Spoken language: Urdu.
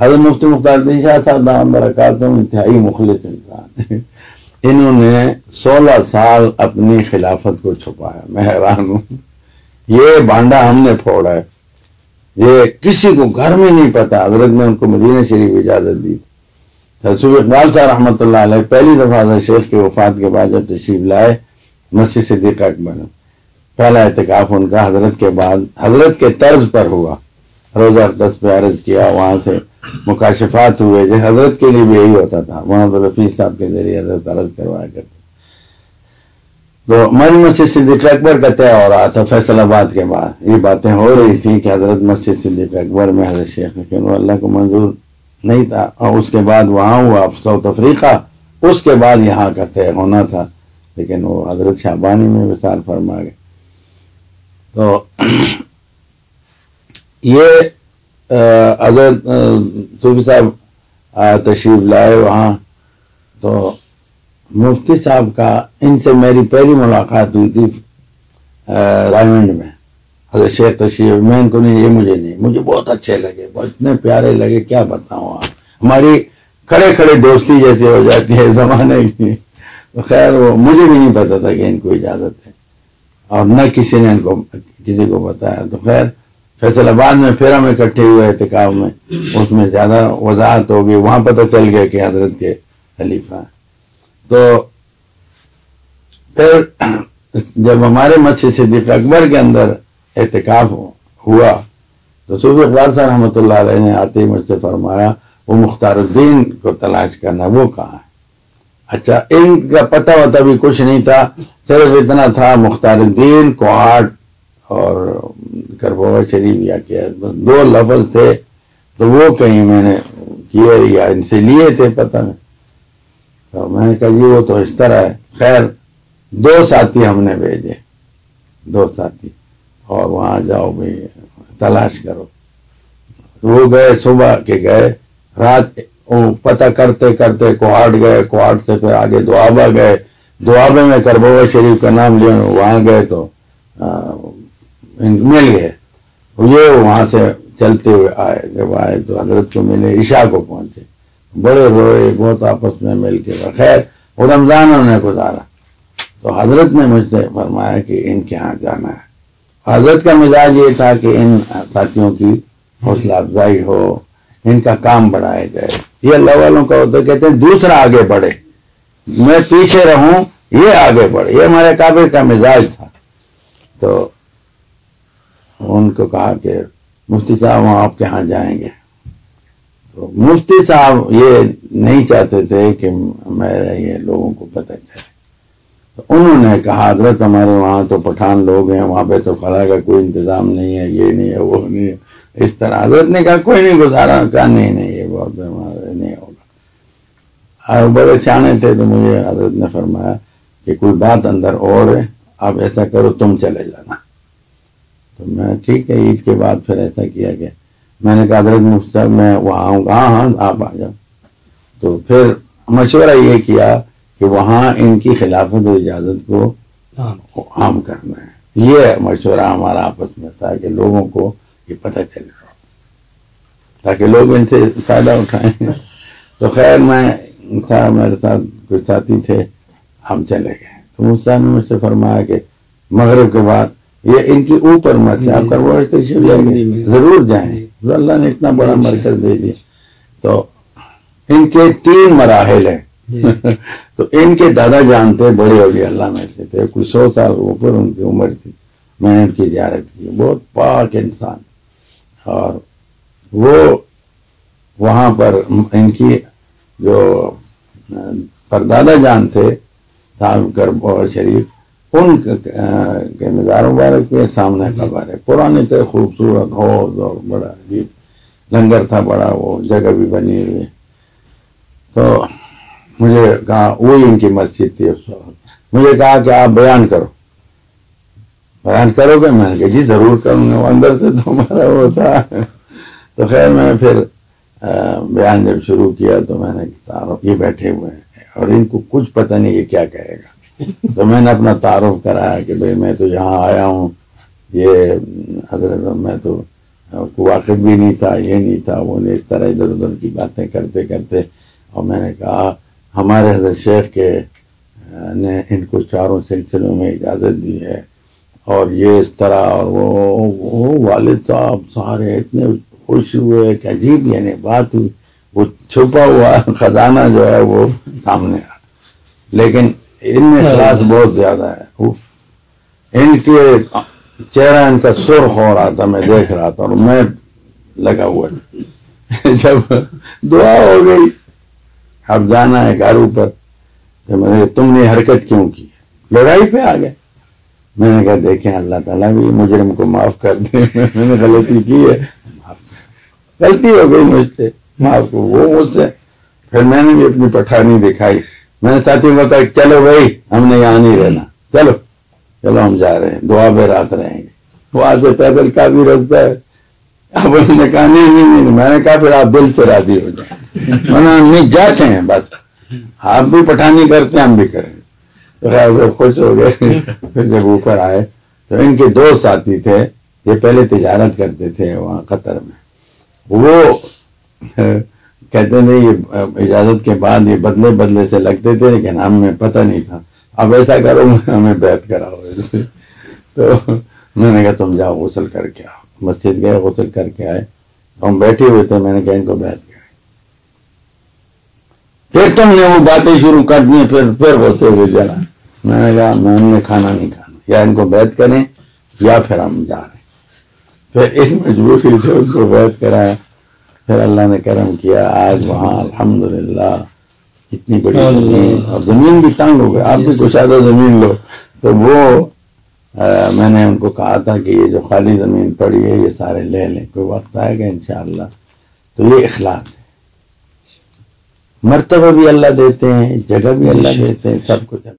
حضرت مفتی مختار الدین شاہ صاحب دام برکاتوں انتہائی مخلص انسان انہوں نے سولہ سال اپنی خلافت کو چھپایا، میں حیران ہوں۔ یہ بانڈا ہم نے پھوڑا ہے۔ یہ کسی کو گھر میں نہیں پتا، حضرت نے ان کو مدینہ شریف اجازت دی۔ حضرت اقبال صاحب رحمۃ اللہ علیہ پہلی دفعہ حضرت شیخ کے وفات کے بعد جب تشریف لائے، مسجد صدیق اکبر پہلا اعتکاف ان کا حضرت کے بعد حضرت کے طرز پر ہوا۔ روزہ اقدس پہ عرض کیا، وہاں سے مکاشفات ہوئے جو حضرت کے لیے بھی یہی ہوتا تھا۔ محمد رفیع صاحب کے ذریعے حضرت عرض کروایا کرتے تو ہماری مسجد صدیق اکبر کا طے ہو رہا تھا فیصل آباد کے بعد۔ یہ باتیں ہو رہی تھیں کہ حضرت مسجد صدیق اکبر میں حضرت شیخ لیکن اللہ کو منظور نہیں تھا۔ اور اس کے بعد وہاں ہوا ساؤتھ افریقہ اس کے بعد یہاں کا طے ہونا تھا۔ لیکن وہ حضرت شہبانی میں وصال فرما گئے۔ تو یہ اگر صوفی صاحب تشریف لائے وہاں، تو مفتی صاحب کا، ان سے میری پہلی ملاقات ہوئی تھی رائمنڈ میں۔ حضرت شیخ تشریف، میں ان کو نہیں، یہ مجھے نہیں، مجھے بہت اچھے لگے، بہت اتنے پیارے لگے، کیا بتاؤں ہماری کھڑے کھڑے دوستی جیسے ہو جاتی ہے، زمانے کی۔ خیر، وہ مجھے بھی نہیں پتا تھا کہ ان کو اجازت ہے، اور نہ کسی نے ان کو، کسی کو بتایا۔ تو خیر فیصل آباد میں پھر ہم اکٹھے ہوئے احتکاب میں، اس میں زیادہ وضاحت ہوگی، وہاں پتہ چل گیا کہ حضرت کے خلیفہ تو پھر جب ہمارے مسجد صدیق اکبر کے اندر احتکاف ہوا، تو صوفی اقبال صاحب رحمۃ اللہ علیہ نے آتے ہی مجھ سے فرمایا، وہ مختار الدین کو تلاش کرنا، وہ کہاں ہے؟ اچھا ان کا پتہ وتا بھی کچھ نہیں تھا، صرف اتنا تھا، مختار الدین کوہاٹ اور کربوا شریف یا کیا دو لفظ تھے تو وہ کہیں میں نے کیے یا ان سے لیے تھے پتہ نہیں۔ تو میں نے کہا جی وہ تو اس طرح ہے۔ خیر، دو ساتھی ہم نے بھیجے۔ دو ساتھی۔ اور وہاں جاؤ بھائی تلاش کرو۔ وہ گئے صبح کے گئے۔ رات پتہ کرتے کرتے کوہاٹ گئے، کوہاٹ سے پھر آگے دعابہ گئے۔ دعابے میں کربوا شریف کا نام لیا، وہاں گئے تو مل گئے۔ یہ وہاں سے چلتے ہوئے آئے۔ جب آئے تو حضرت کو ملے عشاء کو پہنچے۔ بڑے روئے، بہت آپس میں مل کے۔ خیر، وہ رمضان انہوں نے گزارا۔ تو حضرت نے مجھ سے فرمایا کہ ان کے ہاں جانا ہے۔ حضرت کا مزاج یہ تھا کہ ان ساتھیوں کی حوصلہ افزائی ہو، ان کا کام بڑھائے جائے۔ یہ اللہ والوں کا ہوتا کہتے ہیں دوسرا آگے بڑھے۔ میں پیچھے رہوں، یہ آگے بڑھے۔ یہ ہمارے کابل کا مزاج تھا۔ تو ان کو کہا کہ مفتی صاحب وہاں آپ کے ہاں جائیں گے۔ تو مفتی صاحب یہ نہیں چاہتے تھے کہ میرے یہ لوگوں کو پتہ چلے۔ تو انہوں نے کہا، حضرت ہمارے وہاں تو پٹھان لوگ ہیں، وہاں پہ تو خلا کا کوئی انتظام نہیں ہے، یہ نہیں ہے، وہ نہیں ہے، اس طرح۔ حضرت نے کہا، کوئی نہیں، گزارا۔ کہا، نہیں نہیں، یہ بہت نہیں ہوگا۔ اور بڑے سیانے تھے تو مجھے حضرت نے فرمایا کہ کوئی بات اندر اور ہے، آپ ایسا کرو، تم چلے جانا۔ تو میں ٹھیک ہے عید کے بعد پھر ایسا کیا کہ میں نے کہا حضرت مفت میں وہاں آؤں گا ہاں ہاں آپ آ جاؤ۔ تو پھر مشورہ یہ کیا کہ وہاں ان کی خلافت و اجازت کو عام۔ کرنا ہے۔ یہ مشورہ ہمارا آپس میں تھا کہ لوگوں کو یہ پتہ چلے تاکہ لوگ ان سے فائدہ اٹھائیں۔ تو خیر میں تھا میرے ساتھ کچھ ساتھی تھے ہم چلے گئے۔ تو مجھ مجھ سے فرمایا کہ مغرب کے بعد یہ ان کی اوپر مت سے آپ کروا ضرور جائیں۔ اللہ نے اتنا بڑا مرکز دے دیا۔ تو ان کے تین مراحل ہیں۔ تو ان کے دادا جانتے بڑے ہو گئے اللہ میں سے تھے۔ کچھ سو سال اوپر ان کی عمر تھی۔ میں نے ان کی زیارت کی۔ بہت پاک انسان۔ اور وہ وہاں پر ان کی جو پردادا جان تھے صاحب شریف ان کے مزار مبارک کے سامنے خبر ہے پرانے تھے، خوبصورت حوض اور بڑا عجیب لنگر تھا، بڑا وہ جگہ بھی بنی ہوئی. تو مجھے کہا، وہی ان کی مسجد تھی اس وقت. مجھے کہا کہ آپ بیان کرو. بیان کرو گے؟ میں نے کہا جی ضرور کروں گا. اندر سے تو ہمارا وہ تھا. تو خیر، میں پھر بیان جب شروع کیا تو میں نے تعارف یہ بیٹھے ہوئے ہیں اور ان کو کچھ پتہ نہیں یہ کیا کہے گا. تو میں نے اپنا تعارف کرایا کہ بھئی میں تو یہاں آیا ہوں، یہ حضرت، میں تو واقف بھی نہیں تھا، یہ نہیں تھا، وہ نہیں اس طرح ادھر ادھر کی باتیں کرتے کرتے اور میں نے کہا، ہمارے حضرت شیخ کے نے ان کو چاروں سلسلوں میں اجازت دی ہے اور یہ اس طرح، اور وہ وہ والد صاحب سارے اتنے خوش ہوئے کہ عجیب یعنی بات ہوئی، وہ چھپا ہوا خزانہ جو ہے وہ سامنے آ۔ لیکن ان میں اخلاص بہت زیادہ ہے. ان کے چہرہ ان کا سرخ ہو رہا تھا میں دیکھ رہا تھا اور میں لگا ہوا جب دعا ہو گئی. اب جانا ہے گھر اوپر. میں نے تم نے حرکت کیوں کی؟ لڑائی پہ آ گئے. میں نے کہا دیکھیں اللہ تعالیٰ بھی مجرم کو معاف کر دے. میں نے غلطی کی ہے. غلطی ہو گئی مجھ سے. معاف کو وہ مجھ سے پھر میں نے بھی اپنی پٹھانی دکھائی. میں نے ساتھی کو کہا، چلو بھائی، ہم نے یہاں نہیں رہنا۔ چلو چلو ہم جا رہے ہیں، دعا بے رات رہیں گے۔ وہاں سے پیدل کا بھی رستہ ہے۔ اب انہوں نے کہا، نہیں نہیں نہیں میں نے کہا، پھر آپ دل سے راضی ہو جائیں۔ میں نے نہیں جاتے ہیں، بس۔ آپ بھی پٹھانی کرتے ہیں، ہم بھی کریں۔ گے خوش ہو گئے۔ پھر جب اوپر آئے، تو ان کے دو ساتھی تھے، یہ پہلے تجارت کرتے تھے وہاں قطر میں۔ وہ کہتے تھے یہ اجازت کے بعد یہ بدلے بدلے سے لگتے تھے لیکن ہمیں پتہ نہیں تھا۔ اب ایسا کرو، ہمیں بیت کراؤ۔ تو میں نے کہا، تم جاؤ غسل کر کے آؤ۔ مسجد گئے، غسل کر کے آئے۔ ہم بیٹھے ہوئے تھے، میں نے کہا، ان کو بیت کریں پھر تم نے وہ باتیں شروع کر دی، پھر پھر ہوتے ہوئے جلا۔ میں نے کہا، میں، ہم نے کھانا نہیں کھانا۔ یا ان کو بیت کریں یا پھر ہم جا رہے ہیں۔ پھر اس مجبوری سے ان کو بیت کرایا۔ پھر اللہ نے کرم کیا آج وہاں الحمدللہ اتنی بڑی زمین اور زمین بھی تنگ ہو گئی۔ آپ بھی کچھ زیادہ زمین لو۔ تو وہ میں نے ان کو کہا تھا کہ یہ جو خالی زمین پڑی ہے یہ سارے لے لیں۔ کوئی وقت آئے گا انشاءاللہ۔ تو یہ اخلاص ہے۔ مرتبہ بھی اللہ دیتے ہیں جگہ بھی اللہ دیتے ہیں سب کچھ۔